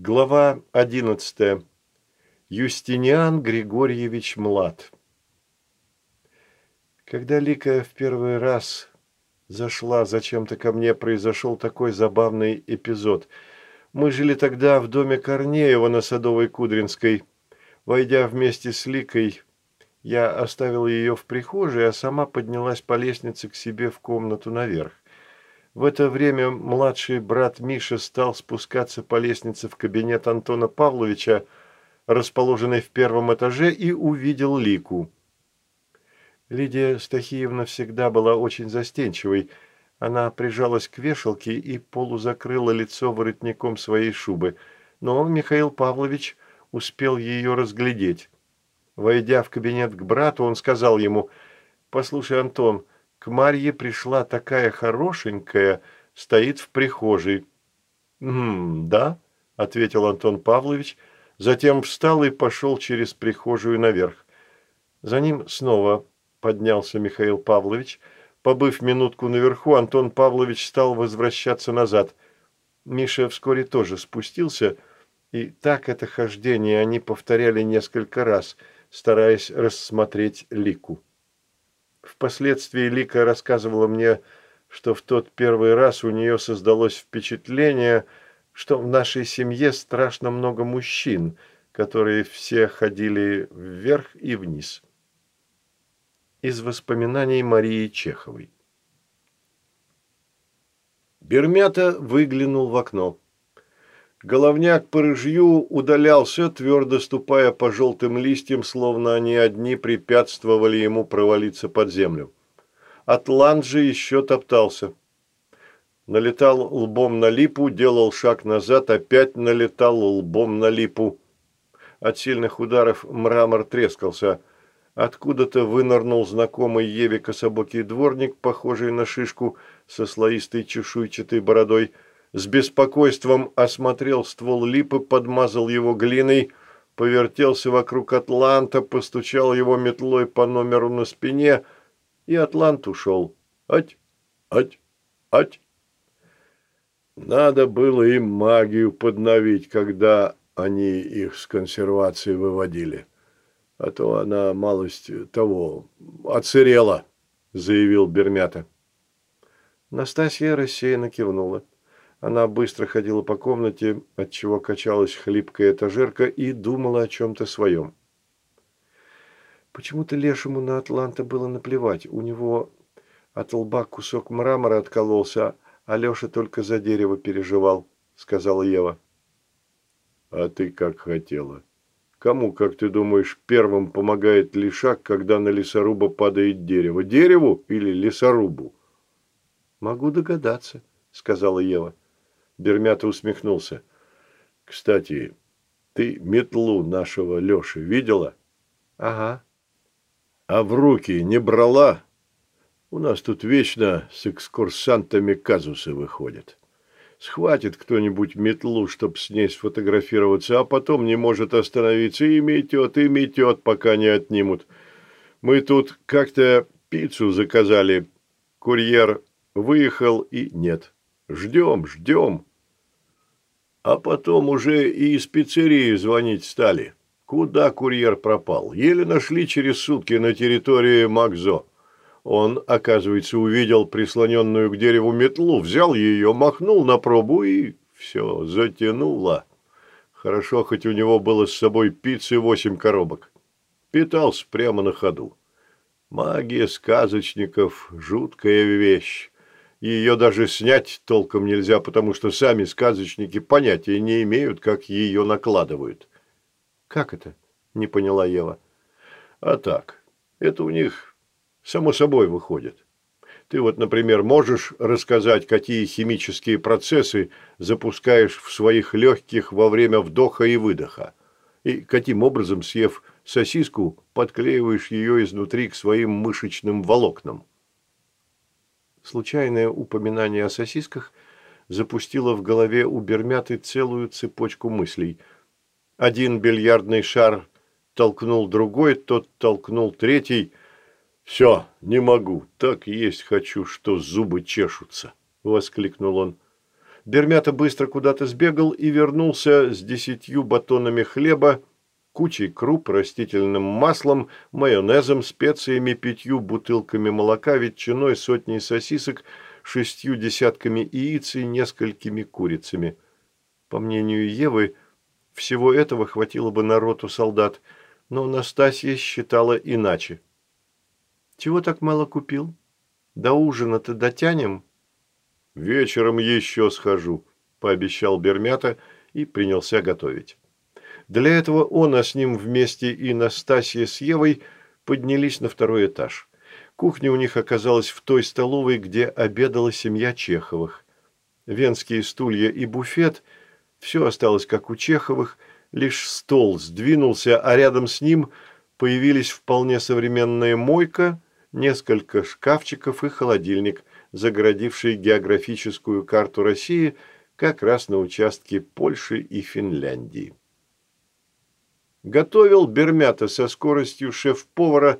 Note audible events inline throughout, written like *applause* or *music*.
Глава 11. Юстиниан Григорьевич Млад. Когда Лика в первый раз зашла зачем-то ко мне, произошел такой забавный эпизод. Мы жили тогда в доме Корнеева на Садовой Кудринской. Войдя вместе с Ликой, я оставил ее в прихожей, а сама поднялась по лестнице к себе в комнату наверх. В это время младший брат Миша стал спускаться по лестнице в кабинет Антона Павловича, расположенный в первом этаже, и увидел Лику. Лидия Стахиевна всегда была очень застенчивой. Она прижалась к вешалке и полузакрыла лицо воротником своей шубы, но Михаил Павлович успел ее разглядеть. Войдя в кабинет к брату, он сказал ему, «Послушай, Антон, — к Марье пришла такая хорошенькая, стоит в прихожей. «М да», – ответил Антон Павлович, затем встал и пошел через прихожую наверх. За ним снова поднялся Михаил Павлович. Побыв минутку наверху, Антон Павлович стал возвращаться назад. Миша вскоре тоже спустился, и так это хождение они повторяли несколько раз, стараясь рассмотреть лику. Впоследствии Лика рассказывала мне, что в тот первый раз у нее создалось впечатление, что в нашей семье страшно много мужчин, которые все ходили вверх и вниз. Из воспоминаний Марии Чеховой. Бермята выглянул в окно. Головняк по рыжью удалялся, твердо ступая по желтым листьям, словно они одни препятствовали ему провалиться под землю. Атлант же еще топтался. Налетал лбом на липу, делал шаг назад, опять налетал лбом на липу. От сильных ударов мрамор трескался. Откуда-то вынырнул знакомый Еве кособокий дворник, похожий на шишку, со слоистой чешуйчатой бородой – с беспокойством осмотрел ствол липы, подмазал его глиной, повертелся вокруг Атланта, постучал его метлой по номеру на спине, и Атлант ушел. Ать, ать, ать. Надо было им магию подновить, когда они их с консервации выводили. А то она малость того оцерела, заявил Бермята. Настасья рассеянно кивнула. Она быстро ходила по комнате, отчего качалась хлипкая этажерка и думала о чем-то своем. Почему-то Лешему на Атланта было наплевать. У него от лба кусок мрамора откололся, а Леша только за дерево переживал, сказала Ева. А ты как хотела. Кому, как ты думаешь, первым помогает лишак, когда на лесоруба падает дерево? Дереву или лесорубу? Могу догадаться, сказала Ева. Бермята усмехнулся. «Кстати, ты метлу нашего Леши видела?» «Ага». «А в руки не брала?» «У нас тут вечно с экскурсантами казусы выходят. Схватит кто-нибудь метлу, чтоб с ней сфотографироваться, а потом не может остановиться и метет, и метет, пока не отнимут. Мы тут как-то пиццу заказали. Курьер выехал и нет. Ждем, ждем. А потом уже и из пиццерии звонить стали. Куда курьер пропал? Еле нашли через сутки на территории Макзо. Он, оказывается, увидел прислоненную к дереву метлу, взял ее, махнул на пробу и все, затянуло. Хорошо, хоть у него было с собой пиццы восемь коробок. Питался прямо на ходу. Магия сказочников – жуткая вещь. Ее даже снять толком нельзя, потому что сами сказочники понятия не имеют, как ее накладывают. «Как это?» – не поняла Ева. «А так, это у них само собой выходит. Ты вот, например, можешь рассказать, какие химические процессы запускаешь в своих легких во время вдоха и выдоха, и каким образом, съев сосиску, подклеиваешь ее изнутри к своим мышечным волокнам. Случайное упоминание о сосисках запустило в голове у Бермяты целую цепочку мыслей. Один бильярдный шар толкнул другой, тот толкнул третий. «Все, не могу, так есть хочу, что зубы чешутся», — воскликнул он. Бермята быстро куда-то сбегал и вернулся с десятью батонами хлеба, кучей круп, растительным маслом, майонезом, специями, пятью бутылками молока, ветчиной, сотней сосисок, шестью десятками яиц и несколькими курицами. По мнению Евы, всего этого хватило бы на роту солдат, но Настасья считала иначе. «Чего так мало купил? До ужина-то дотянем?» «Вечером еще схожу», – пообещал Бермята и принялся готовить. Для этого он, а с ним вместе и Настасья с Евой поднялись на второй этаж. Кухня у них оказалась в той столовой, где обедала семья Чеховых. Венские стулья и буфет – все осталось как у Чеховых, лишь стол сдвинулся, а рядом с ним появились вполне современная мойка, несколько шкафчиков и холодильник, загородивший географическую карту России как раз на участке Польши и Финляндии. Готовил Бермята со скоростью шеф-повара,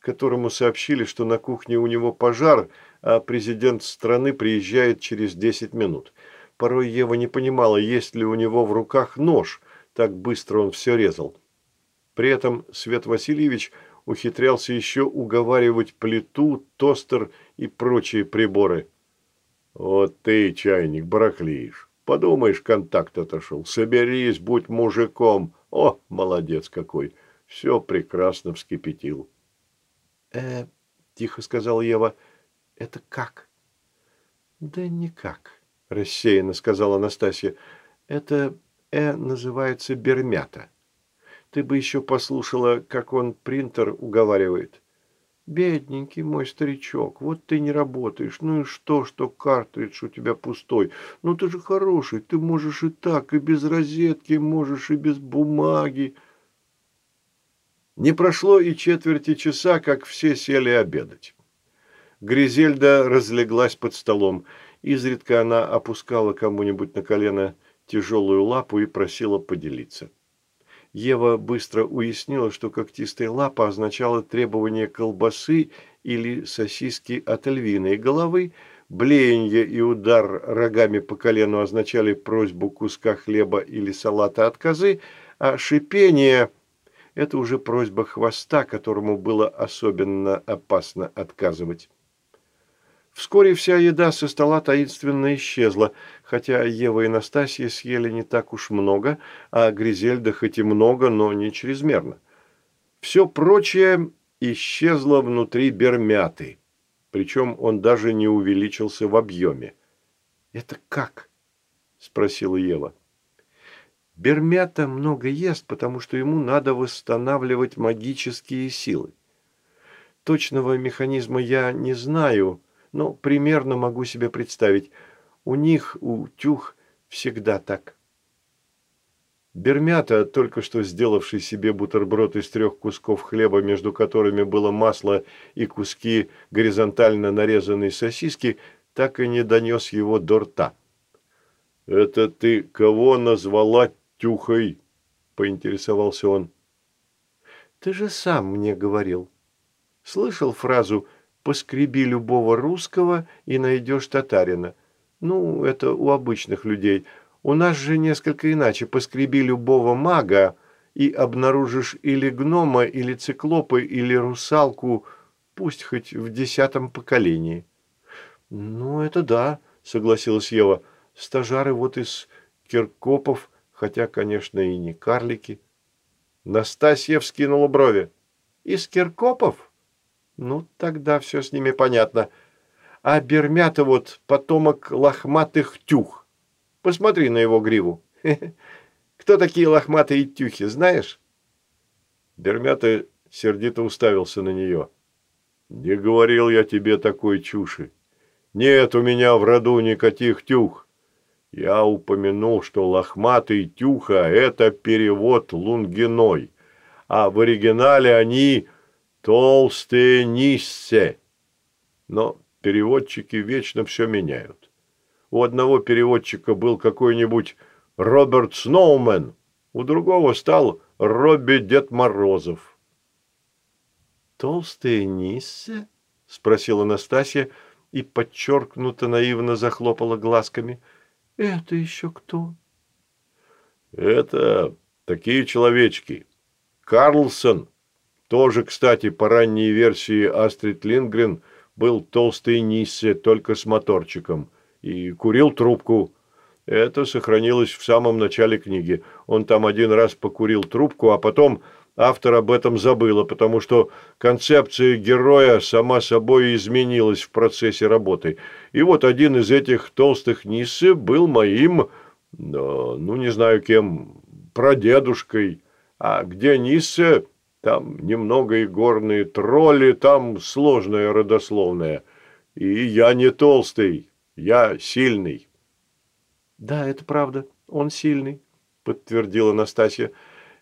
которому сообщили, что на кухне у него пожар, а президент страны приезжает через 10 минут. Порой Ева не понимала, есть ли у него в руках нож, так быстро он все резал. При этом Свет Васильевич ухитрялся еще уговаривать плиту, тостер и прочие приборы. «Вот ты, чайник, барахлишь. Подумаешь, контакт отошел. Соберись, будь мужиком. О, молодец какой! Все прекрасно вскипятил». «Э, — тихо сказала Ева, — это как?» «Да никак. – рассеянно сказала Настасья. «Это «э» называется бермята. Ты бы еще послушала, как он принтер уговаривает. Бедненький мой старичок, вот ты не работаешь. Ну и что, что картридж у тебя пустой? Ну ты же хороший, ты можешь и так, и без розетки, можешь и без бумаги». Не прошло и четверти часа, как все сели обедать. Гризельда разлеглась под столом. Изредка она опускала кому-нибудь на колено тяжелую лапу и просила поделиться. Ева быстро уяснила, что когтистая лапа означала требование колбасы или сосиски от львиной головы, блеяние и удар рогами по колену означали просьбу куска хлеба или салата от козы, а шипение – это уже просьба хвоста, которому было особенно опасно отказывать. Вскоре вся еда со стола таинственно исчезла, хотя Ева и Настасья съели не так уж много, а Гризельда хоть и много, но не чрезмерно. Все прочее исчезло внутри бермяты, причем он даже не увеличился в объеме. «Это как?» – спросила Ева. Бермята много ест, потому что ему надо восстанавливать магические силы. Точного механизма я не знаю, но примерно могу себе представить. У них, у тюх, всегда так. Бермята, только что сделавший себе бутерброд из трех кусков хлеба, между которыми было масло и куски горизонтально нарезанной сосиски, так и не донес его до рта. «Это ты кого назвала тюхой?» – поинтересовался он. «Ты же сам мне говорил. Слышал фразу «вы»?» Поскреби любого русского и найдешь татарина. Ну, это у обычных людей. У нас же несколько иначе. Поскреби любого мага и обнаружишь или гнома, или циклопа, или русалку, пусть хоть в десятом поколении. Ну, это да, согласилась Ева. Стажары вот из Киркопов, хотя, конечно, и не карлики. Настасья вскинула брови. Из Киркопов? Ну, тогда все с ними понятно. А Бермята вот потомок лохматых тюх. Посмотри на его гриву. *laughs* Кто такие лохматые тюхи, знаешь? Бермята сердито уставился на нее. «Не говорил я тебе такой чуши. Нет у меня в роду никаких тюх. Я упомянул, что лохматый тюха – это перевод лунгиной, а в оригинале они толстые ниссе. Но переводчики вечно все меняют. У одного переводчика был какой-нибудь Роберт Сноумен, у другого стал Робби Дед Морозов. «Толстые Ниссе?» – спросила Настасья и подчеркнуто наивно захлопала глазками. Это еще кто? Это такие человечки. Карлсон, тоже, кстати, по ранней версии Астрид Лингрен, был толстый Ниссе, только с моторчиком, и курил трубку. Это сохранилось в самом начале книги. Он там один раз покурил трубку, а потом автор об этом забыла, потому что концепция героя сама собой изменилась в процессе работы. И вот один из этих толстых Ниссе был моим, ну, не знаю кем, прадедушкой. А где Ниссе, там немного и горные тролли, там сложная родословная. И я не толстый, я сильный. Да, это правда, он сильный, подтвердила Настасья.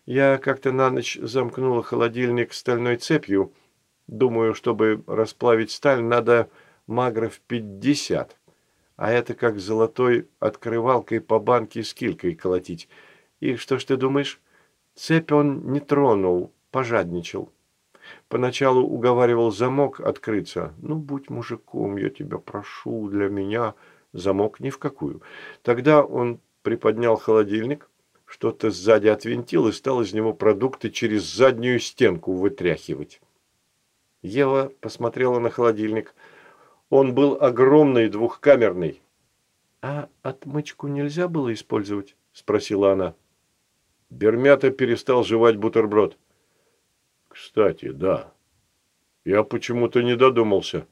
Я как-то на ночь замкнула холодильник стальной цепью. Думаю, чтобы расплавить сталь, надо магров пятьдесят. А это как золотой открывалкой по банке с килькой колотить. И что ж ты думаешь? Цепь он не тронул, пожадничал. Поначалу уговаривал замок открыться. Ну, будь мужиком, я тебя прошу, для меня замок ни в какую. Тогда он приподнял холодильник, что-то сзади отвинтил и стал из него продукты через заднюю стенку вытряхивать. Ева посмотрела на холодильник. Он был огромный, двухкамерный. «А отмычку нельзя было использовать?» – спросила она. Бермята перестал жевать бутерброд. «Кстати, да. Я почему-то не додумался.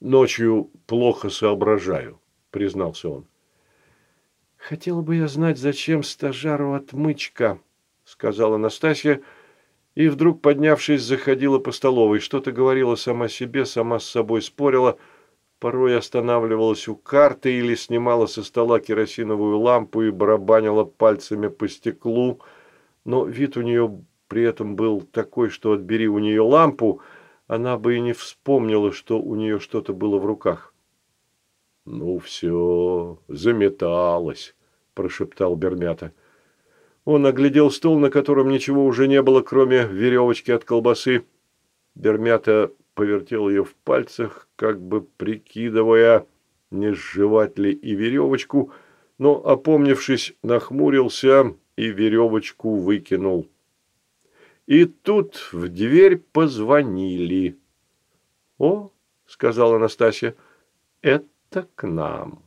Ночью плохо соображаю», – признался он. «Хотела бы я знать, зачем стажару отмычка», — сказала Настасья, и вдруг, поднявшись, заходила по столовой. Что-то говорила сама себе, сама с собой спорила, порой останавливалась у карты или снимала со стола керосиновую лампу и барабанила пальцами по стеклу, но вид у нее при этом был такой, что отбери у нее лампу, она бы и не вспомнила, что у нее что-то было в руках. «Ну все, заметалось», – прошептал Бермята. Он оглядел стол, на котором ничего уже не было, кроме веревочки от колбасы. Бермята повертел ее в пальцах, как бы прикидывая, не сживать ли и веревочку, но, опомнившись, нахмурился и веревочку выкинул. И тут в дверь позвонили. «О», — сказала «это это к нам».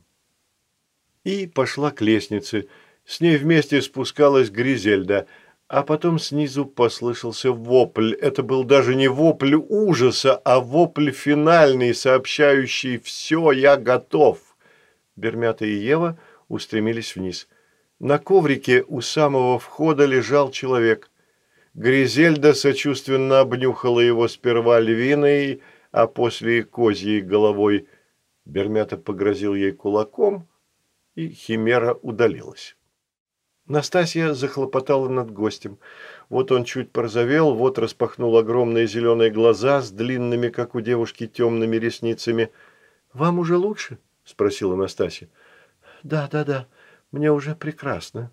И пошла к лестнице. С ней вместе спускалась Гризельда, а потом снизу послышался вопль. Это был даже не вопль ужаса, а вопль финальный, сообщающий «все, я готов». Бермята и Ева устремились вниз. На коврике у самого входа лежал человек. Гризельда сочувственно обнюхала его сперва львиной, а после козьей головой – Бермята погрозил ей кулаком, и химера удалилась. Настасья захлопотала над гостем. Вот он чуть порозовел, вот распахнул огромные зеленые глаза с длинными, как у девушки, темными ресницами. «Вам уже лучше?» – спросила Настасья. «Да, да, да, мне уже прекрасно».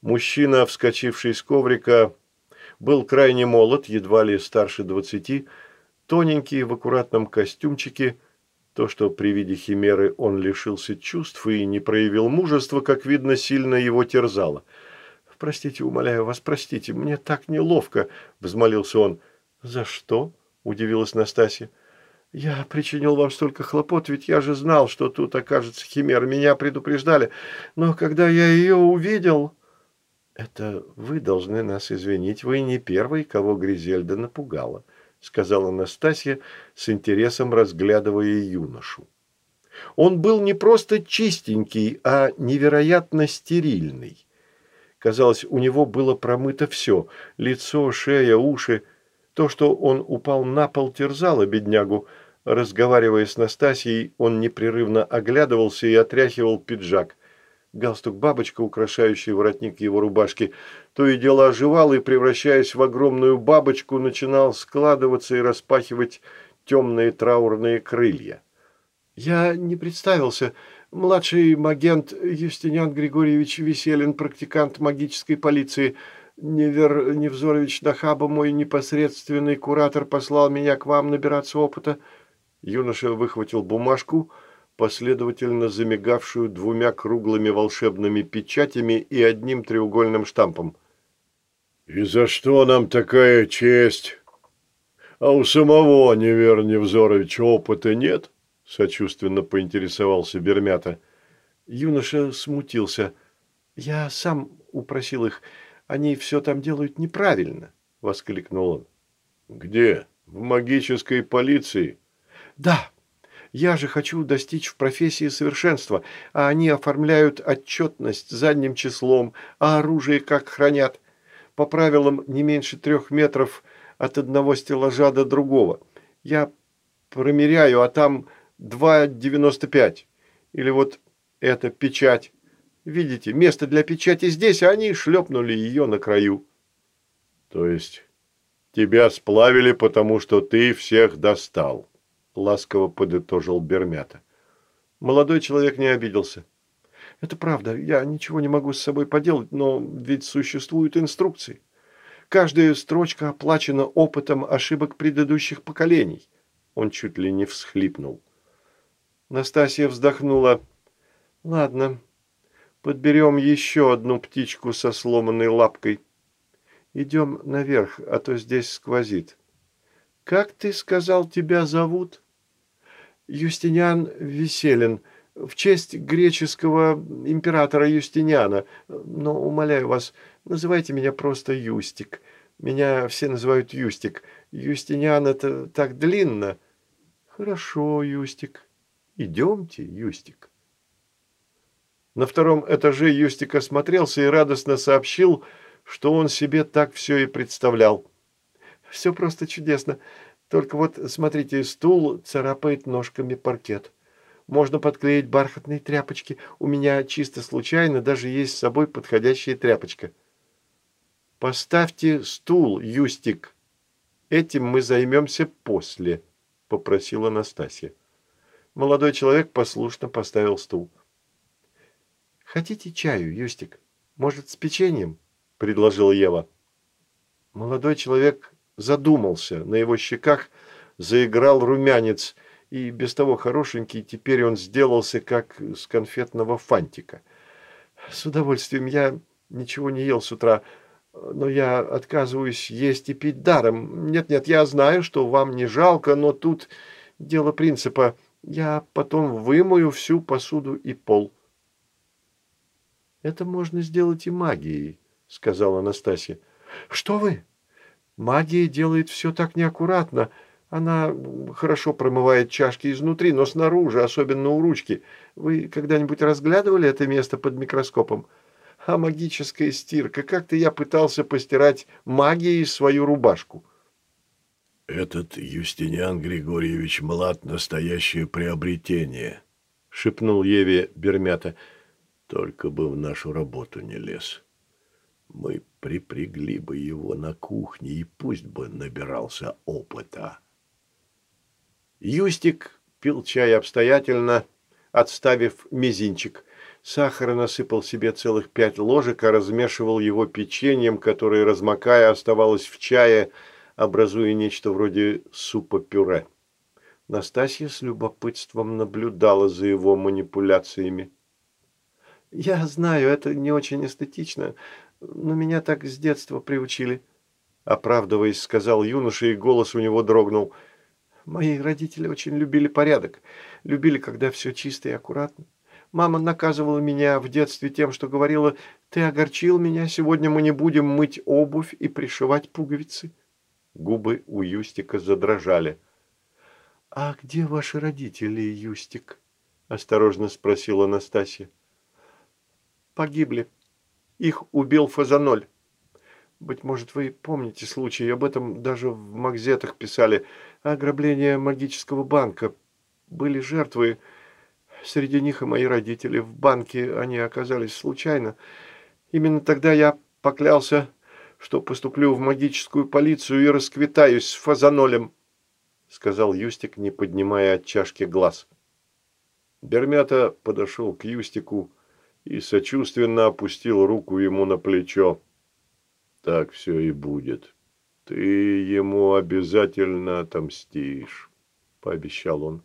Мужчина, вскочивший с коврика, был крайне молод, едва ли старше двадцати, тоненький, в аккуратном костюмчике – то, что при виде химеры он лишился чувств и не проявил мужества, как видно, сильно его терзало. «Простите, умоляю вас, простите, мне так неловко», – взмолился он. «За что?» – удивилась Настасья. «Я причинил вам столько хлопот, ведь я же знал, что тут окажется химера. Меня предупреждали. Но когда я ее увидел...» «Это вы должны нас извинить. Вы не первый, кого Гризельда напугала сказала Настасья с интересом разглядывая юношу. Он был не просто чистенький, а невероятно стерильный. Казалось, у него было промыто все – лицо, шея, уши. То, что он упал на пол, терзало беднягу. Разговаривая с Настасьей, он непрерывно оглядывался и отряхивал пиджак. Галстук-бабочка, украшающий воротник его рубашки, то и дело оживал и, превращаясь в огромную бабочку, начинал складываться и распахивать темные траурные крылья. «Я не представился. Младший магент Юстиниан Григорьевич Веселин, практикант магической полиции. Невер Невзорович Нахаба, мой непосредственный куратор, послал меня к вам набираться опыта». Юноша выхватил бумажку – последовательно замигавшую двумя круглыми волшебными печатями и одним треугольным штампом. «И за что нам такая честь? А у самого Невера Невзоровича опыта нет?» – сочувственно поинтересовался Бермята. Юноша смутился. «Я сам упросил их. Они все там делают неправильно», – воскликнул он. «Где? В магической полиции?» «Да. Я же хочу достичь в профессии совершенства, а они оформляют отчетность задним числом, а оружие как хранят. По правилам не меньше трех метров от одного стеллажа до другого. Я промеряю, а там 2,95. Или вот эта печать. Видите, место для печати здесь, а они шлепнули ее на краю. То есть тебя сплавили, потому что ты всех достал, ласково подытожил Бермята. Молодой человек не обиделся. Это правда, я ничего не могу с собой поделать, но ведь существуют инструкции. Каждая строчка оплачена опытом ошибок предыдущих поколений. Он чуть ли не всхлипнул. Настасья вздохнула. Ладно, подберем еще одну птичку со сломанной лапкой. Идем наверх, а то здесь сквозит. Как ты сказал, тебя зовут? Юстиниан Веселин, в честь греческого императора Юстиниана. Но, умоляю вас, называйте меня просто Юстик. Меня все называют Юстик. Юстиниан – это так длинно. Хорошо, Юстик. Идемте, Юстик. На втором этаже Юстик осмотрелся и радостно сообщил, что он себе так все и представлял. Все просто чудесно. Только вот, смотрите, стул царапает ножками паркет. Можно подклеить бархатные тряпочки. У меня чисто случайно даже есть с собой подходящая тряпочка. «Поставьте стул, Юстик. Этим мы займемся после», – попросила Настасья. Молодой человек послушно поставил стул. «Хотите чаю, Юстик? Может, с печеньем?» – предложила Ева. Молодой человек задумался. На его щеках заиграл румянец, и без того хорошенький, теперь он сделался как с конфетного фантика. «С удовольствием. Я ничего не ел с утра, но я отказываюсь есть и пить даром. Нет-нет, я знаю, что вам не жалко, но тут дело принципа. Я потом вымою всю посуду и пол». «Это можно сделать и магией», — сказала Анастасия. «Что вы? Магия делает все так неаккуратно. Она хорошо промывает чашки изнутри, но снаружи, особенно у ручки. Вы когда-нибудь разглядывали это место под микроскопом? А магическая стирка. Как-то я пытался постирать магией свою рубашку». «Этот Юстиниан Григорьевич Млад – настоящее приобретение», – шепнул Еве Бермята. «Только бы в нашу работу не лез. Мы припрягли бы его на кухне, и пусть бы набирался опыта». Юстик пил чай обстоятельно, отставив мизинчик. Сахара насыпал себе целых пять ложек, а размешивал его печеньем, которое, размокая, оставалось в чае – образуя нечто вроде супа-пюре. Настасья с любопытством наблюдала за его манипуляциями. «Я знаю, это не очень эстетично, но меня так с детства приучили», оправдываясь, сказал юноша, и голос у него дрогнул. «Мои родители очень любили порядок, любили, когда все чисто и аккуратно. Мама наказывала меня в детстве тем, что говорила, «Ты огорчил меня, сегодня мы не будем мыть обувь и пришивать пуговицы». Губы у Юстика задрожали. «А где ваши родители, Юстик?» – осторожно спросила Настасья. «Погибли. Их убил Фазаноль. Быть может, вы помните случай, об этом даже в Макзетах писали. Ограбление магического банка. Были жертвы. Среди них и мои родители. В банке они оказались случайно. Именно тогда я поклялся что поступлю в магическую полицию и расквитаюсь с фазанолем», — сказал Юстик, не поднимая от чашки глаз. Бермята подошел к Юстику и сочувственно опустил руку ему на плечо. «Так все и будет. Ты ему обязательно отомстишь», — пообещал он.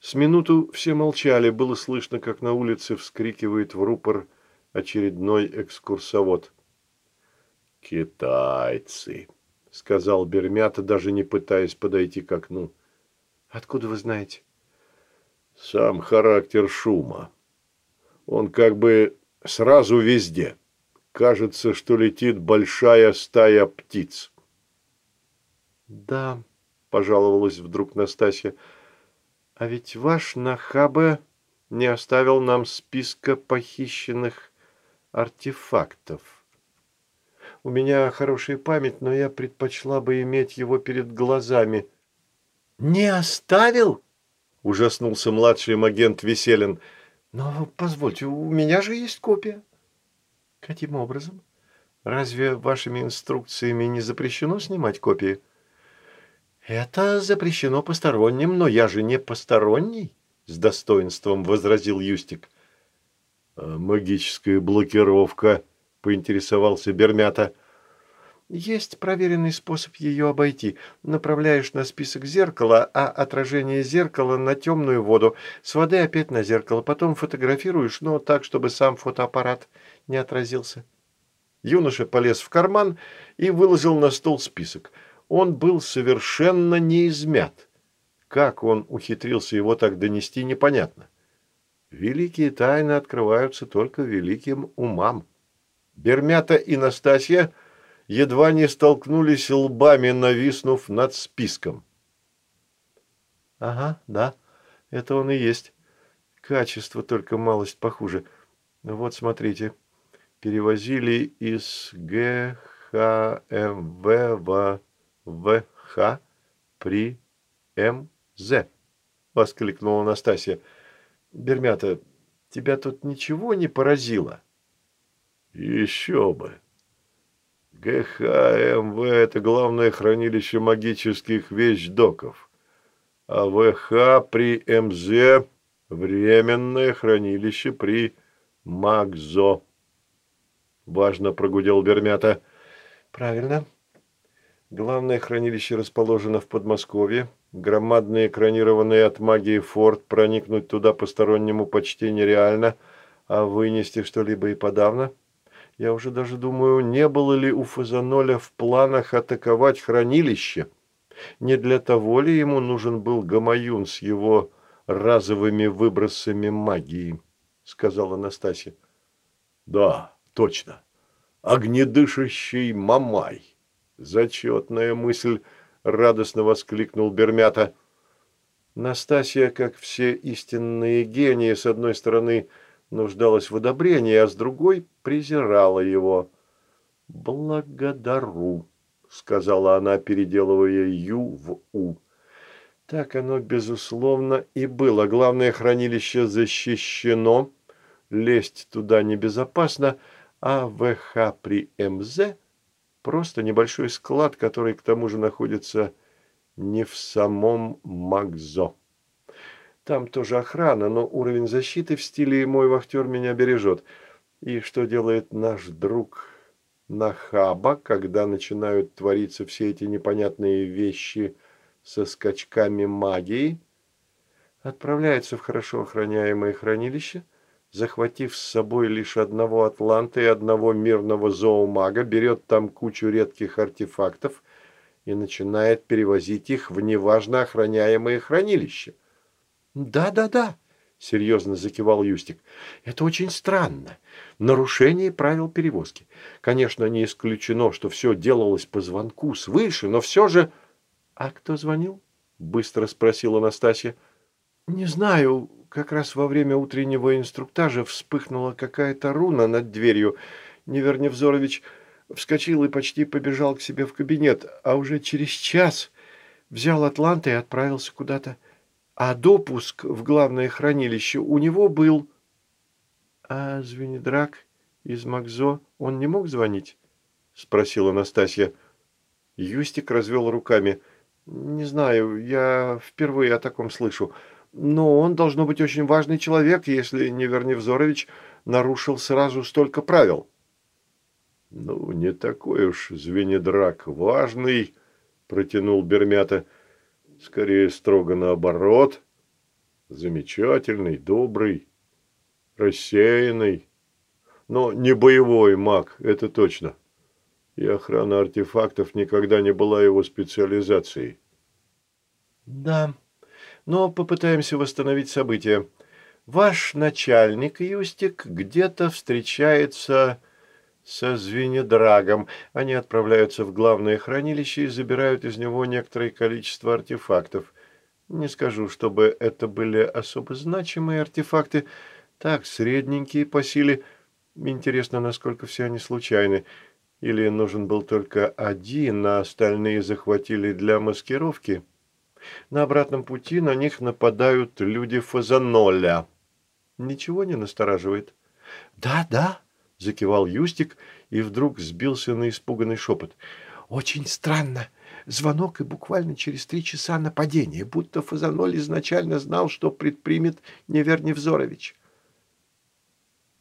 С минуту все молчали, было слышно, как на улице вскрикивает в рупор очередной экскурсовод. «Китайцы», – сказал Бермята, даже не пытаясь подойти к окну. «Откуда вы знаете?» «Сам характер шума. Он как бы сразу везде. Кажется, что летит большая стая птиц». «Да», – пожаловалась вдруг Настасья, – «а ведь ваш Нахабе не оставил нам списка похищенных артефактов. У меня хорошая память, но я предпочла бы иметь его перед глазами». «Не оставил?» – ужаснулся младший агент Веселин. «Но позвольте, у меня же есть копия». «Каким образом? Разве вашими инструкциями не запрещено снимать копии?» «Это запрещено посторонним, но я же не посторонний», – с достоинством возразил Юстик. «А «Магическая блокировка», – поинтересовался Бермята. «Есть проверенный способ ее обойти. Направляешь на список зеркала, а отражение зеркала на темную воду. С воды опять на зеркало. Потом фотографируешь, но так, чтобы сам фотоаппарат не отразился». Юноша полез в карман и выложил на стол список – он был совершенно не измят. Как он ухитрился его так донести, непонятно. Великие тайны открываются только великим умам. Бермята и Настасья едва не столкнулись лбами, нависнув над списком. «Ага, да, это он и есть. Качество только малость похуже. Вот, смотрите, перевозили из ГХМВ в в.Х. при М.З. – воскликнула Настасья. «Бермята, тебя тут ничего не поразило?» «Еще бы! ГХМВ – это главное хранилище магических вещдоков, а ВХ при МЗ – временное хранилище при МАГЗО». Важно прогудел Бермята. «Правильно. Главное хранилище расположено в Подмосковье. Громадный экранированный от магии форт, проникнуть туда постороннему почти нереально, а вынести что-либо и подавно. Я уже даже думаю, не было ли у Фазаноля в планах атаковать хранилище. Не для того ли ему нужен был Гамаюн с его разовыми выбросами магии, сказала Настасья. Да, точно. Огнедышащий Мамай. «Зачетная мысль!» – радостно воскликнул Бермята. Настасья, как все истинные гении, с одной стороны нуждалась в одобрении, а с другой презирала его. «Благодару», – сказала она, переделывая «ю» в «у». Так оно, безусловно, и было. Главное хранилище защищено, лезть туда небезопасно, а ВХ при МЗ – Просто небольшой склад, который к тому же находится не в самом Макзо. Там тоже охрана, но уровень защиты в стиле «мой вахтер меня бережет». И что делает наш друг Нахаба, когда начинают твориться все эти непонятные вещи со скачками магии? Отправляется в хорошо охраняемое хранилище – захватив с собой лишь одного атланта и одного мирного зоомага, берет там кучу редких артефактов и начинает перевозить их в неважно охраняемые хранилища. «Да-да-да», — серьезно закивал Юстик, — «это очень странно. Нарушение правил перевозки. Конечно, не исключено, что все делалось по звонку свыше, но все же...» «А кто звонил?» — быстро спросила Настасья. «Не знаю, как раз во время утреннего инструктажа вспыхнула какая-то руна над дверью. Неверневзорович вскочил и почти побежал к себе в кабинет, а уже через час взял Атланта и отправился куда-то. А допуск в главное хранилище у него был... А Звенедрак из Макзо, он не мог звонить? Спросила Настасья. Юстик развел руками. Не знаю, я впервые о таком слышу. Но он должно быть очень важный человек, если Неверневзорович нарушил сразу столько правил. Ну, не такой уж звенедрак важный, протянул Бермята. Скорее, строго наоборот. Замечательный, добрый, рассеянный, но не боевой маг, это точно. И охрана артефактов никогда не была его специализацией. Да, но попытаемся восстановить события. Ваш начальник, Юстик, где-то встречается со Звенедрагом. Они отправляются в главное хранилище и забирают из него некоторое количество артефактов. Не скажу, чтобы это были особо значимые артефакты, так, средненькие по силе. Интересно, насколько все они случайны. Или нужен был только один, а остальные захватили для маскировки? На обратном пути на них нападают люди Фазаноля. Ничего не настораживает? «Да, да», – закивал Юстик и вдруг сбился на испуганный шепот. «Очень странно. Звонок и буквально через три часа нападение, будто Фазаноль изначально знал, что предпримет Невер Невзорович».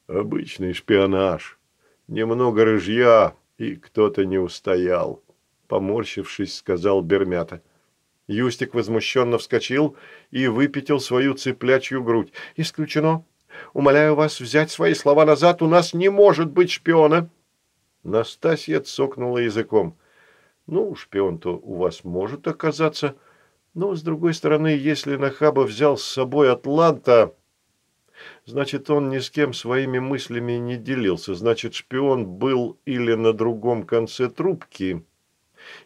«Обычный шпионаж. Немного рыжья, и кто-то не устоял», – поморщившись, сказал Бермята. Юстик возмущенно вскочил и выпятил свою цыплячью грудь. «Исключено. Умоляю вас взять свои слова назад. У нас не может быть шпиона!» Настасья цокнула языком. «Ну, шпион-то у вас может оказаться. Но, с другой стороны, если Нахаба взял с собой Атланта, значит, он ни с кем своими мыслями не делился. Значит, шпион был или на другом конце трубки,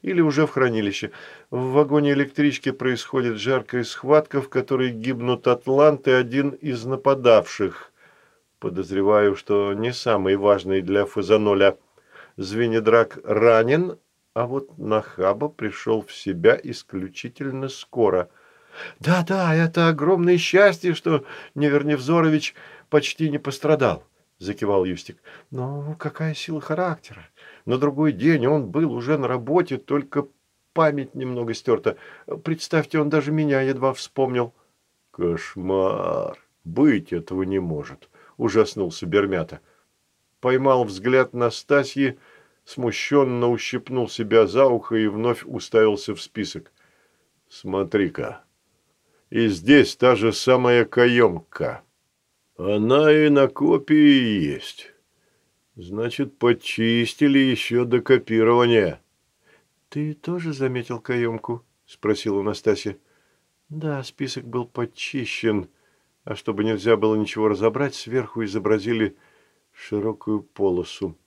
или уже в хранилище. В вагоне электрички происходит жаркая схватка, в которой гибнут атланты, один из нападавших. Подозреваю, что не самый важный для Фазаноля. Звенедрак ранен, а вот Нахаба пришел в себя исключительно скоро. «Да-да, это огромное счастье, что Неверневзорович почти не пострадал», – закивал Юстик. «Но какая сила характера! На другой день он был уже на работе, только память немного стерта. Представьте, он даже меня едва вспомнил. Кошмар! Быть этого не может, ужаснулся Бермята. Поймал взгляд Настасьи, смущенно ущипнул себя за ухо и вновь уставился в список. Смотри-ка, и здесь та же самая каемка. Она и на копии есть. Значит, почистили еще до копирования. Ты тоже заметил каемку? Спросила Настасья. Да, список был почищен, а чтобы нельзя было ничего разобрать, сверху изобразили широкую полосу.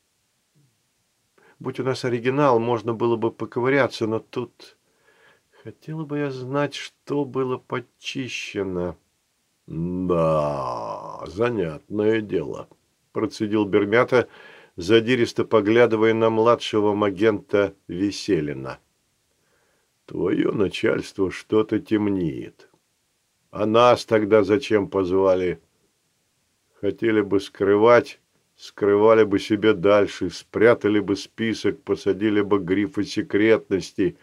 Будь у нас оригинал, можно было бы поковыряться, но тут... Хотела бы я знать, что было почищено. Да, занятное дело процедил Бермята, задиристо поглядывая на младшего магента Веселина. Твое начальство что-то темнеет. А нас тогда зачем позвали? Хотели бы скрывать, скрывали бы себе дальше, спрятали бы список, посадили бы грифы секретности.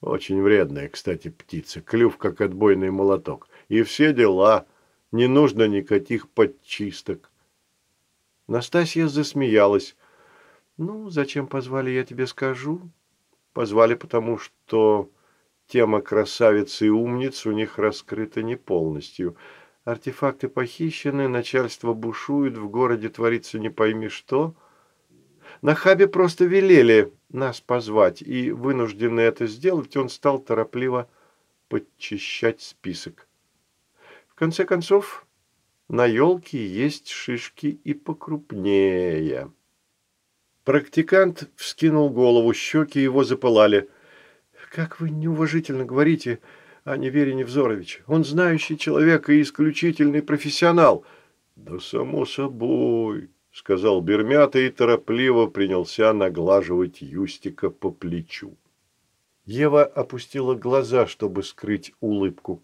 Очень вредная, кстати, птица, клюв как отбойный молоток. И все дела, не нужно никаких подчисток. Настасья засмеялась. «Ну, зачем позвали, я тебе скажу. Позвали, потому что тема красавицы и умниц у них раскрыта не полностью. Артефакты похищены, начальство бушует, в городе творится не пойми что. На хабе просто велели нас позвать, и, вынужденный это сделать, он стал торопливо подчищать список. В конце концов, на елке есть шишки и покрупнее. Практикант вскинул голову, щеки его запылали. «Как вы неуважительно говорите о Невере Невзоровиче. Он знающий человек и исключительный профессионал». «Да само собой», — сказал Бермята и торопливо принялся наглаживать Юстика по плечу. Ева опустила глаза, чтобы скрыть улыбку.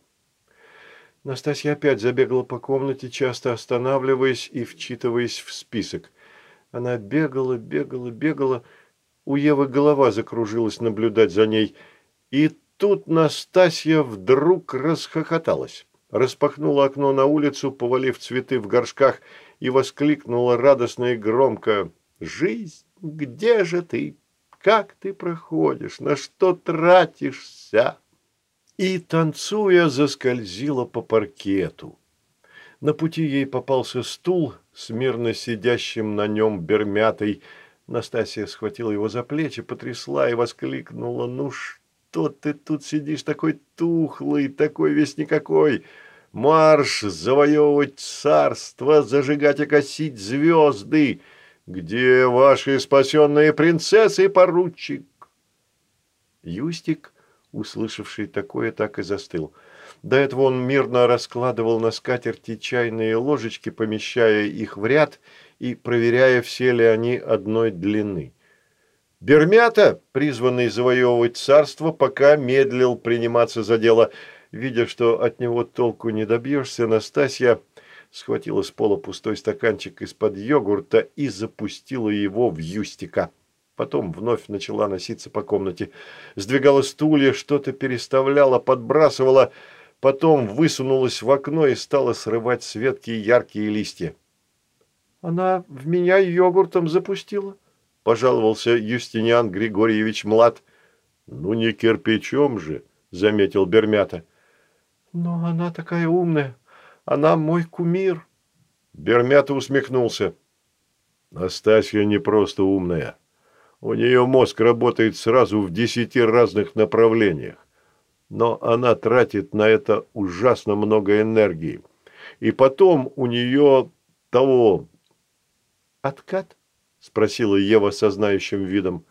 Настасья опять забегала по комнате, часто останавливаясь и вчитываясь в список. Она бегала, бегала, бегала. У Евы голова закружилась наблюдать за ней. И тут Настасья вдруг расхохоталась. Распахнула окно на улицу, повалив цветы в горшках, и воскликнула радостно и громко. «Жизнь, где же ты? Как ты проходишь? На что тратишься?» И, танцуя, заскользила по паркету. На пути ей попался стул с мирно сидящим на нем бермятой. Настасья схватила его за плечи, потрясла и воскликнула. «Ну что ты тут сидишь такой тухлый, такой весь никакой? Марш завоевывать царство, зажигать и косить звезды! Где ваши спасенные принцессы, поручик?» Юстик, услышавший такое, так и застыл – до этого он мирно раскладывал на скатерти чайные ложечки, помещая их в ряд и проверяя, все ли они одной длины. Бермята, призванный завоевывать царство, пока медлил приниматься за дело. Видя, что от него толку не добьешься, Настасья схватила с пола пустой стаканчик из-под йогурта и запустила его в Юстика. Потом вновь начала носиться по комнате. Сдвигала стулья, что-то переставляла, подбрасывала – потом высунулась в окно и стала срывать с ветки яркие листья. «Она в меня йогуртом запустила», – пожаловался Юстиниан Григорьевич Млад. «Ну, не кирпичом же», – заметил Бермята. «Но она такая умная. Она мой кумир». Бермята усмехнулся. «Настасья не просто умная. У нее мозг работает сразу в десяти разных направлениях но она тратит на это ужасно много энергии. И потом у нее того... «Откат?» – спросила Ева со видом.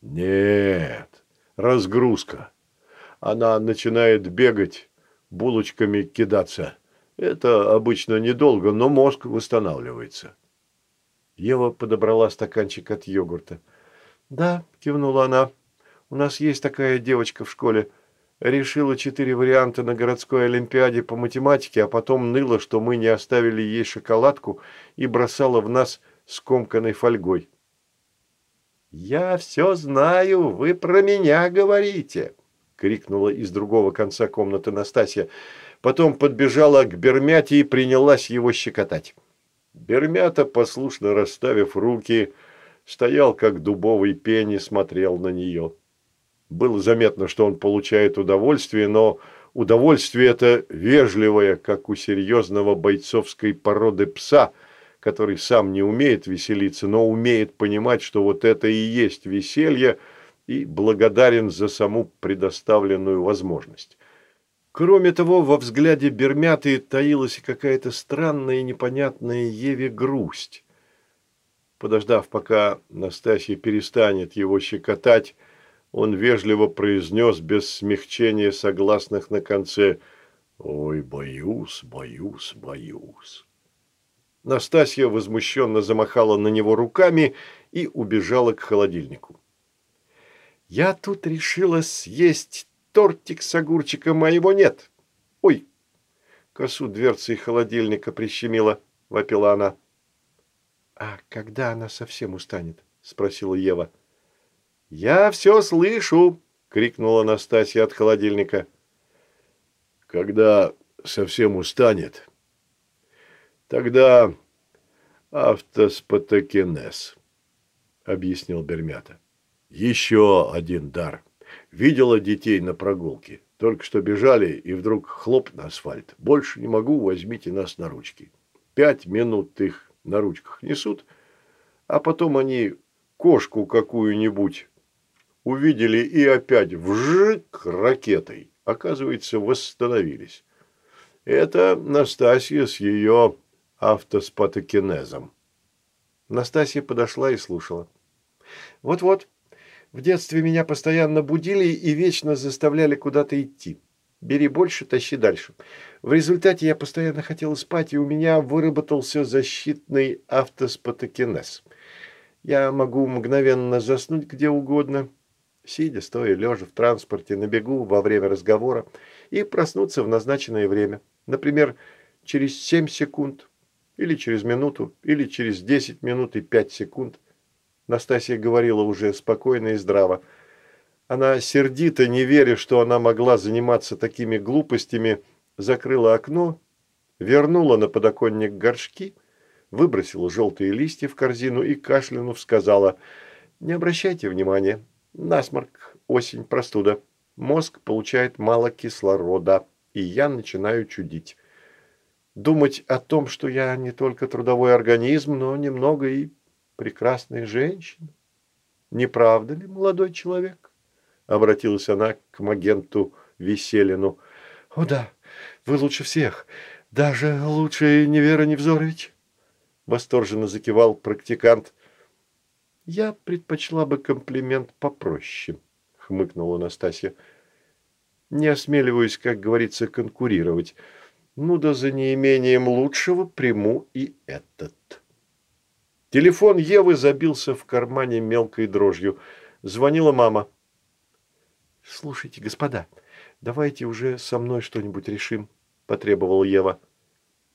«Нет, разгрузка. Она начинает бегать, булочками кидаться. Это обычно недолго, но мозг восстанавливается». Ева подобрала стаканчик от йогурта. «Да», – кивнула она, – «у нас есть такая девочка в школе – решила четыре варианта на городской олимпиаде по математике, а потом ныла, что мы не оставили ей шоколадку и бросала в нас скомканной фольгой. «Я все знаю, вы про меня говорите!» — крикнула из другого конца комнаты Настасья. Потом подбежала к Бермяте и принялась его щекотать. Бермята, послушно расставив руки, стоял, как дубовый пень, и смотрел на нее. Было заметно, что он получает удовольствие, но удовольствие это вежливое, как у серьезного бойцовской породы пса, который сам не умеет веселиться, но умеет понимать, что вот это и есть веселье, и благодарен за саму предоставленную возможность. Кроме того, во взгляде Бермяты таилась какая-то странная и непонятная Еве грусть. Подождав, пока Настасья перестанет его щекотать, он вежливо произнес без смягчения согласных на конце «Ой, боюсь, боюсь, боюсь». Настасья возмущенно замахала на него руками и убежала к холодильнику. «Я тут решила съесть тортик с огурчиком, а его нет. Ой!» Косу дверцы холодильника прищемила, вопила она. «А когда она совсем устанет?» – спросила Ева. – «Я все слышу!» – крикнула Настасья от холодильника. «Когда совсем устанет, тогда автоспатокинез», – объяснил Бермята. «Еще один дар. Видела детей на прогулке. Только что бежали, и вдруг хлоп на асфальт. Больше не могу, возьмите нас на ручки. Пять минут их на ручках несут, а потом они кошку какую-нибудь увидели и опять вжик ракетой. Оказывается, восстановились. Это Настасья с ее автоспатокинезом. Настасья подошла и слушала. Вот-вот, в детстве меня постоянно будили и вечно заставляли куда-то идти. Бери больше, тащи дальше. В результате я постоянно хотела спать, и у меня выработался защитный автоспатокинез. Я могу мгновенно заснуть где угодно, сидя, стоя, лежа в транспорте, на бегу, во время разговора, и проснуться в назначенное время. Например, через 7 секунд, или через минуту, или через 10 минут и 5 секунд. Настасья говорила уже спокойно и здраво. Она сердито, не веря, что она могла заниматься такими глупостями, закрыла окно, вернула на подоконник горшки, выбросила желтые листья в корзину и, кашлянув, сказала «Не обращайте внимания, Насморк, осень, простуда. Мозг получает мало кислорода, и я начинаю чудить. Думать о том, что я не только трудовой организм, но немного и прекрасная женщина. Не правда ли, молодой человек? Обратилась она к магенту Веселину. О да, вы лучше всех, даже лучше Невера Невзорович. Восторженно закивал практикант. Я предпочла бы комплимент попроще хмыкнула Настасья. Не осмеливаюсь, как говорится, конкурировать. Ну да за неимением лучшего приму и этот. Телефон Евы забился в кармане мелкой дрожью. Звонила мама. «Слушайте, господа, давайте уже со мной что-нибудь решим», – потребовала Ева.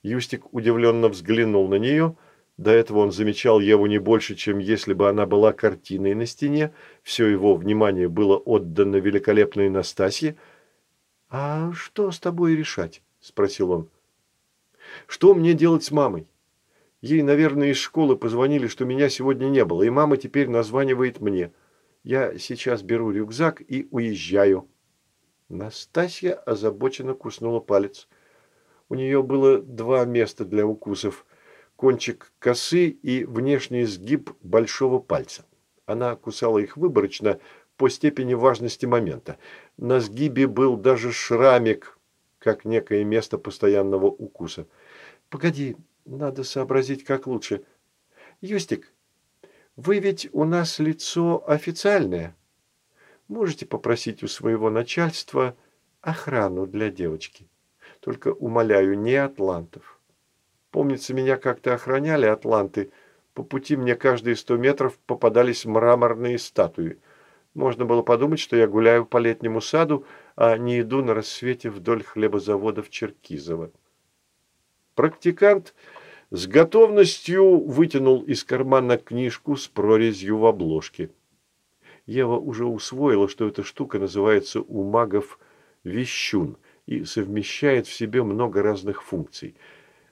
Юстик удивленно взглянул на нее – до этого он замечал Еву не больше, чем если бы она была картиной на стене. Все его внимание было отдано великолепной Настасье. «А что с тобой решать?» – спросил он. «Что мне делать с мамой? Ей, наверное, из школы позвонили, что меня сегодня не было, и мама теперь названивает мне. Я сейчас беру рюкзак и уезжаю». Настасья озабоченно куснула палец. У нее было два места для укусов – кончик косы и внешний сгиб большого пальца. Она кусала их выборочно по степени важности момента. На сгибе был даже шрамик, как некое место постоянного укуса. «Погоди, надо сообразить, как лучше. Юстик, вы ведь у нас лицо официальное. Можете попросить у своего начальства охрану для девочки. Только, умоляю, не атлантов». Помнится, меня как-то охраняли атланты. По пути мне каждые сто метров попадались мраморные статуи. Можно было подумать, что я гуляю по летнему саду, а не иду на рассвете вдоль хлебозавода в Черкизово. Практикант с готовностью вытянул из кармана книжку с прорезью в обложке. Ева уже усвоила, что эта штука называется у магов «вещун» и совмещает в себе много разных функций –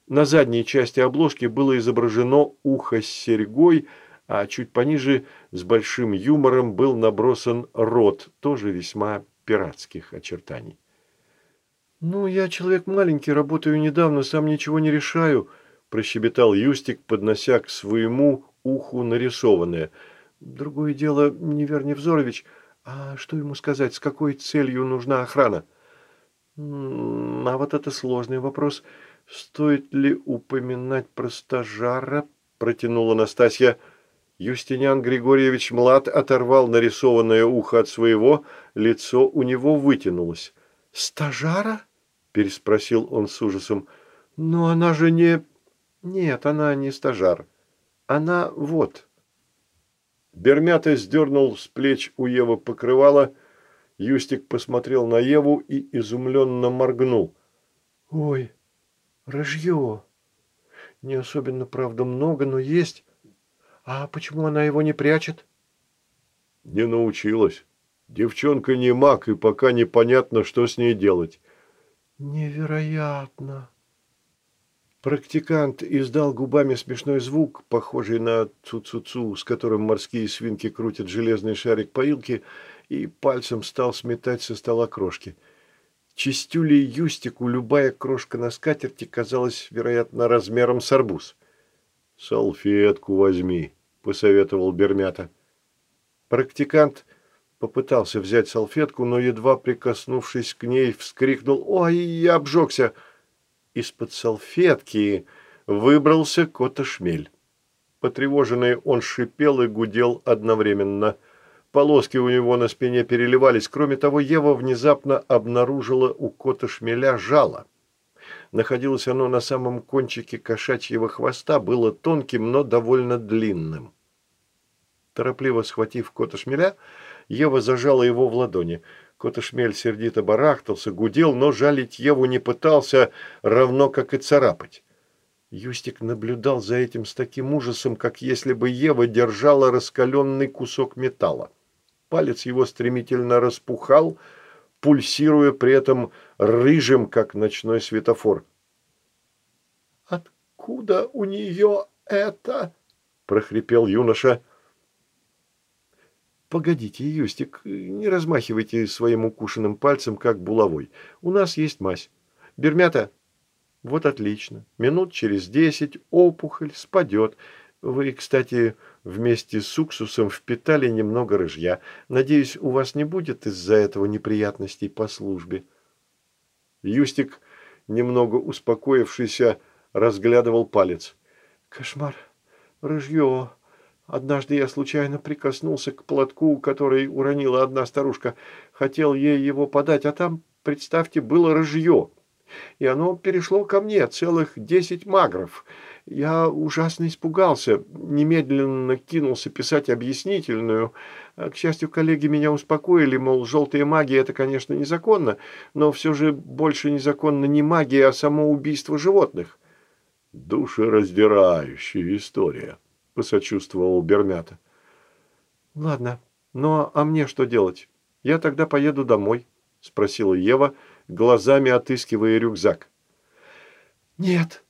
на задней части обложки было изображено ухо с серьгой, а чуть пониже с большим юмором был набросан рот, тоже весьма пиратских очертаний. «Ну, я человек маленький, работаю недавно, сам ничего не решаю», – прощебетал Юстик, поднося к своему уху нарисованное. «Другое дело, Невер Невзорович, а что ему сказать, с какой целью нужна охрана?» «А вот это сложный вопрос». «Стоит ли упоминать про стажара?» – протянула Настасья. Юстиниан Григорьевич Млад оторвал нарисованное ухо от своего, лицо у него вытянулось. «Стажара?» – переспросил он с ужасом. «Но она же не...» «Нет, она не стажар. Она вот...» Бермята сдернул с плеч у Евы покрывало. Юстик посмотрел на Еву и изумленно моргнул. «Ой!» Рыжье. Не особенно, правда, много, но есть. А почему она его не прячет? Не научилась. Девчонка не маг, и пока непонятно, что с ней делать. Невероятно. Практикант издал губами смешной звук, похожий на цу-цу-цу, с которым морские свинки крутят железный шарик поилки, и пальцем стал сметать со стола крошки – Чистюле Юстику любая крошка на скатерти казалась, вероятно, размером с арбуз. «Салфетку возьми», – посоветовал Бермята. Практикант попытался взять салфетку, но, едва прикоснувшись к ней, вскрикнул «Ой, я обжегся!» Из-под салфетки выбрался кот-шмель. Потревоженный он шипел и гудел одновременно – Полоски у него на спине переливались. Кроме того, Ева внезапно обнаружила у кота шмеля жало. Находилось оно на самом кончике кошачьего хвоста, было тонким, но довольно длинным. Торопливо схватив кота шмеля, Ева зажала его в ладони. Кота-шмель сердито барахтался, гудел, но жалить Еву не пытался, равно как и царапать. Юстик наблюдал за этим с таким ужасом, как если бы Ева держала раскаленный кусок металла. Палец его стремительно распухал, пульсируя при этом рыжим, как ночной светофор. «Откуда у нее это?» – прохрипел юноша. Погодите, Юстик, не размахивайте своим укушенным пальцем, как булавой. У нас есть мазь. Бермята? Вот отлично. Минут через десять опухоль спадет. Вы, кстати, вместе с уксусом впитали немного рыжья. Надеюсь, у вас не будет из-за этого неприятностей по службе. Юстик, немного успокоившийся, разглядывал палец. Кошмар. Рыжье. Однажды я случайно прикоснулся к платку, который уронила одна старушка. Хотел ей его подать, а там, представьте, было рыжье. И оно перешло ко мне, целых десять магров. Я ужасно испугался, немедленно кинулся писать объяснительную. К счастью, коллеги меня успокоили, мол, желтая магия – это, конечно, незаконно, но все же больше незаконно не магия, а само убийство животных. «Душераздирающая история», – посочувствовал Бермята. «Ладно, но а мне что делать? Я тогда поеду домой», – спросила Ева, глазами отыскивая рюкзак. «Нет»,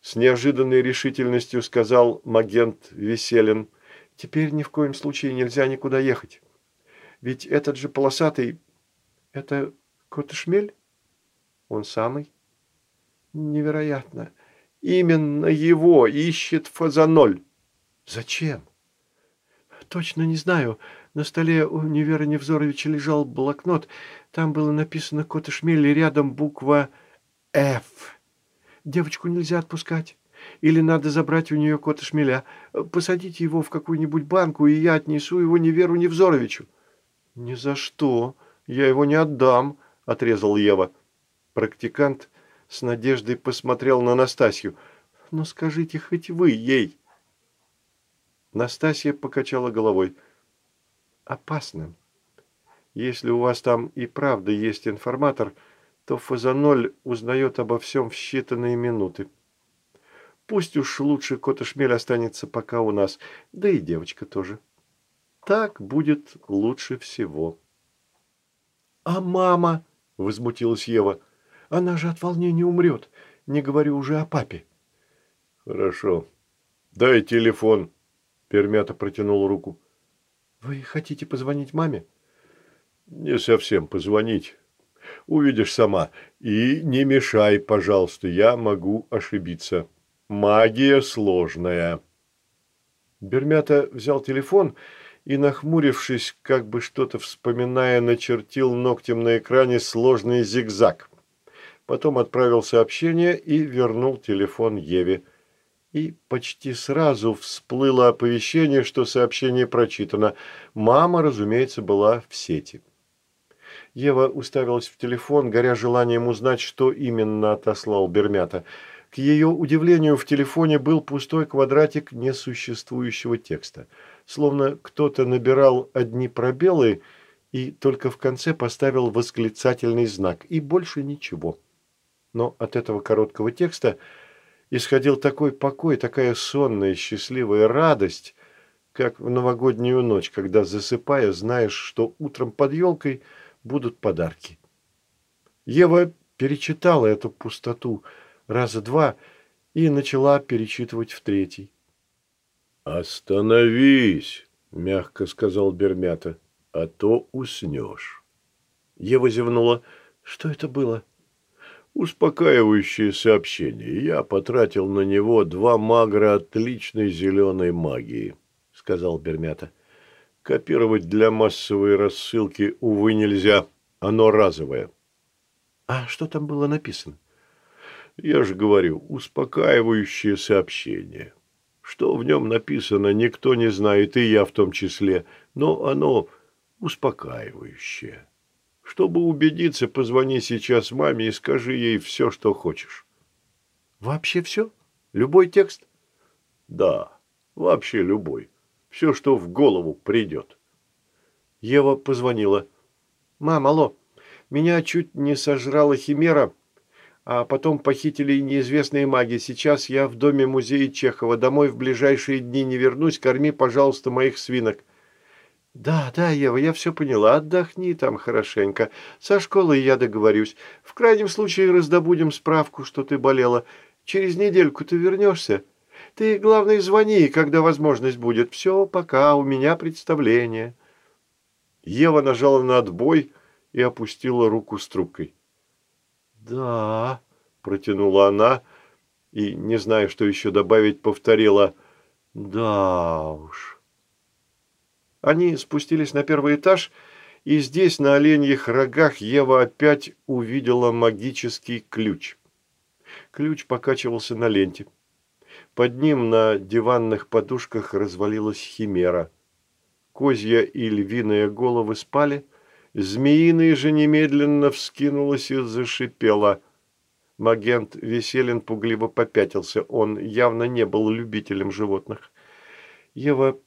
с неожиданной решительностью сказал Магент Веселин. «Теперь ни в коем случае нельзя никуда ехать. Ведь этот же полосатый... Это Котышмель? Он самый? Невероятно. Именно его ищет Фазаноль. Зачем? Точно не знаю. На столе у Невера Невзоровича лежал блокнот. Там было написано Котышмель и рядом буква «Ф». Девочку нельзя отпускать. Или надо забрать у нее кота шмеля. Посадите его в какую-нибудь банку, и я отнесу его Неверу Невзоровичу». «Ни за что. Я его не отдам», – отрезал Ева. Практикант с надеждой посмотрел на Настасью. «Но скажите хоть вы ей». Настасья покачала головой. «Опасно. Если у вас там и правда есть информатор – то Фазаноль узнает обо всем в считанные минуты. Пусть уж лучше Котошмель останется пока у нас, да и девочка тоже. Так будет лучше всего. — А мама? — возмутилась Ева. — Она же от волнения умрет, не говорю уже о папе. — Хорошо. Дай телефон. Пермята протянул руку. — Вы хотите позвонить маме? — Не совсем позвонить, Увидишь сама. И не мешай, пожалуйста, я могу ошибиться. Магия сложная». Бермята взял телефон и, нахмурившись, как бы что-то вспоминая, начертил ногтем на экране сложный зигзаг. Потом отправил сообщение и вернул телефон Еве. И почти сразу всплыло оповещение, что сообщение прочитано. Мама, разумеется, была в сети. Ева уставилась в телефон, горя желанием узнать, что именно отослал Бермята. К ее удивлению, в телефоне был пустой квадратик несуществующего текста. Словно кто-то набирал одни пробелы и только в конце поставил восклицательный знак. И больше ничего. Но от этого короткого текста исходил такой покой, такая сонная, счастливая радость, как в новогоднюю ночь, когда, засыпая, знаешь, что утром под елкой – будут подарки. Ева перечитала эту пустоту раза два и начала перечитывать в третий. «Остановись!» – мягко сказал Бермята, – «а то уснешь». Ева зевнула. «Что это было?» «Успокаивающее сообщение. Я потратил на него два магра отличной зеленой магии», – сказал Бермята. Копировать для массовой рассылки, увы, нельзя. Оно разовое. А что там было написано? Я же говорю, успокаивающее сообщение. Что в нем написано, никто не знает, и я в том числе, но оно успокаивающее. Чтобы убедиться, позвони сейчас маме и скажи ей все, что хочешь. Вообще все? Любой текст? Да, вообще любой. Все, что в голову придет. Ева позвонила. «Мам, алло, меня чуть не сожрала химера, а потом похитили неизвестные маги. Сейчас я в доме музея Чехова. Домой в ближайшие дни не вернусь. Корми, пожалуйста, моих свинок». «Да, да, Ева, я все поняла. Отдохни там хорошенько. Со школой я договорюсь. В крайнем случае раздобудем справку, что ты болела. Через недельку ты вернешься?» Ты, главное, звони, когда возможность будет. Все, пока, у меня представление». Ева нажала на отбой и опустила руку с трубкой. «Да», – протянула она и, не зная, что еще добавить, повторила «Да уж». Они спустились на первый этаж, и здесь, на оленьих рогах, Ева опять увидела магический ключ. Ключ покачивался на ленте. Под ним на диванных подушках развалилась химера. Козья и львиная головы спали, змеиная же немедленно вскинулась и зашипела. Магент Веселин пугливо попятился, он явно не был любителем животных. Ева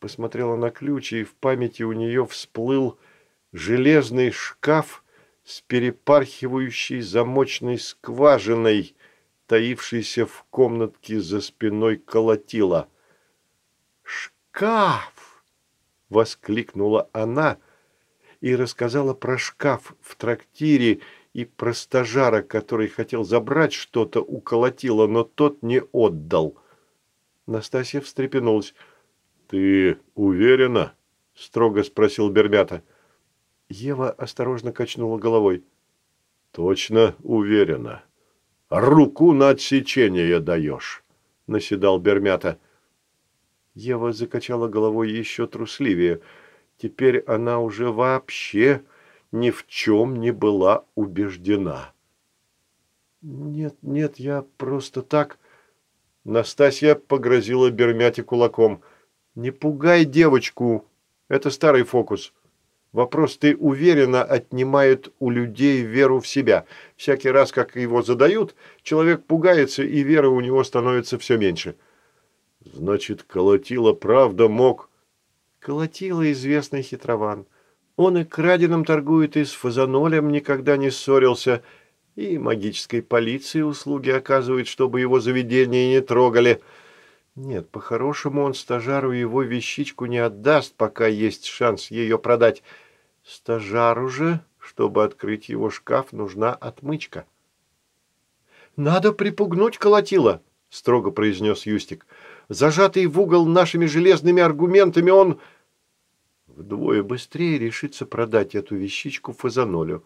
посмотрела на ключ, и в памяти у нее всплыл железный шкаф с перепархивающей замочной скважиной, таившийся в комнатке за спиной колотила. «Шкаф!» — воскликнула она и рассказала про шкаф в трактире и про стажара, который хотел забрать что-то у колотила, но тот не отдал. Настасья встрепенулась. «Ты уверена?» – строго спросил Бермята. Ева осторожно качнула головой. «Точно уверена. Руку на отсечение даешь», – наседал Бермята. Ева закачала головой еще трусливее. Теперь она уже вообще ни в чем не была убеждена. «Нет, нет, я просто так...» Настасья погрозила Бермяте кулаком. Не пугай девочку. Это старый фокус. Вопрос «ты уверенно» отнимает у людей веру в себя. Всякий раз, как его задают, человек пугается, и веры у него становится все меньше. Значит, Колотила правда мог... Колотила известный хитрован. Он и краденым торгует, и с фазанолем никогда не ссорился, и магической полиции услуги оказывает, чтобы его заведение не трогали – нет, по-хорошему он стажару его вещичку не отдаст, пока есть шанс ее продать. Стажару же, чтобы открыть его шкаф, нужна отмычка. «Надо припугнуть колотила», — строго произнес Юстик. «Зажатый в угол нашими железными аргументами он...» Вдвое быстрее решится продать эту вещичку Фазанолю.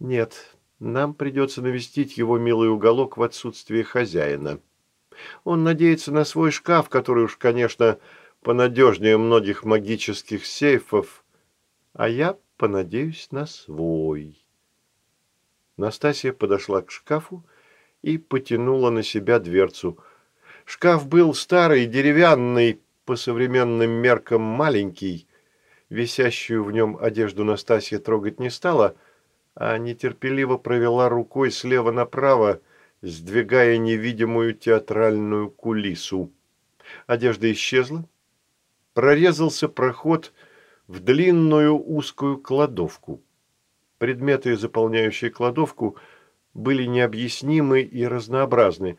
«Нет, нам придется навестить его милый уголок в отсутствие хозяина». Он надеется на свой шкаф, который уж, конечно, понадежнее многих магических сейфов, а я понадеюсь на свой. Настасья подошла к шкафу и потянула на себя дверцу. Шкаф был старый, деревянный, по современным меркам маленький. Висящую в нем одежду Настасья трогать не стала, а нетерпеливо провела рукой слева направо, сдвигая невидимую театральную кулису. Одежда исчезла. Прорезался проход в длинную узкую кладовку. Предметы, заполняющие кладовку, были необъяснимы и разнообразны.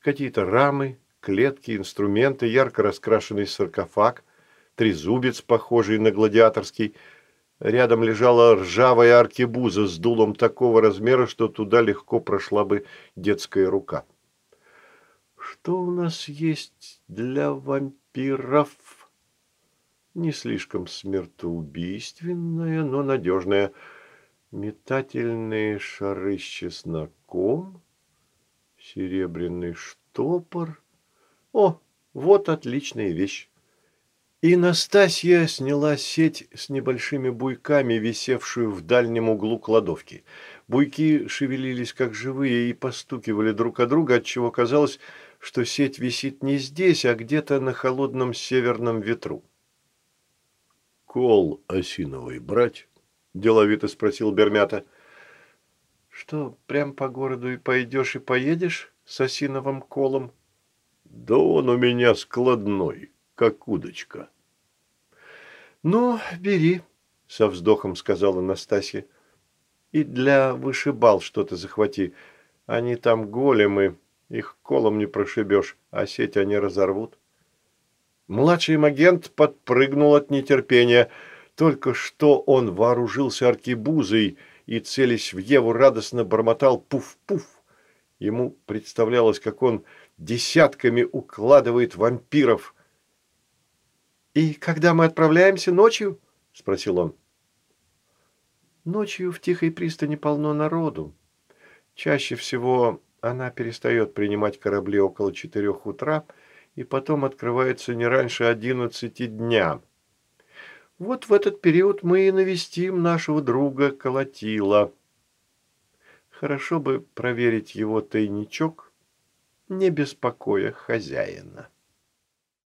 Какие-то рамы, клетки, инструменты, ярко раскрашенный саркофаг, трезубец, похожий на гладиаторский – Рядом лежала ржавая аркебуза с дулом такого размера, что туда легко прошла бы детская рука. «Что у нас есть для вампиров?» «Не слишком смертоубийственное, но надежное. Метательные шары с чесноком, серебряный штопор. О, вот отличная вещь!» И Настасья сняла сеть с небольшими буйками, висевшую в дальнем углу кладовки. Буйки шевелились как живые и постукивали друг о друга, отчего казалось, что сеть висит не здесь, а где-то на холодном северном ветру. «Кол осиновый брать?» – деловито спросил Бермята. «Что, прям по городу и пойдешь, и поедешь с осиновым колом?» «Да он у меня складной» как удочка. «Ну, бери», — со вздохом сказала Настасья. «И для вышибал что-то захвати. Они там големы, их колом не прошибешь, а сеть они разорвут». Младший агент подпрыгнул от нетерпения. Только что он вооружился аркебузой и, целясь в Еву, радостно бормотал «пуф-пуф». Ему представлялось, как он десятками укладывает вампиров – «И когда мы отправляемся ночью?» – спросил он. Ночью в тихой пристани полно народу. Чаще всего она перестает принимать корабли около четырех утра и потом открывается не раньше одиннадцати дня. Вот в этот период мы и навестим нашего друга Колотила. Хорошо бы проверить его тайничок, не беспокоя хозяина.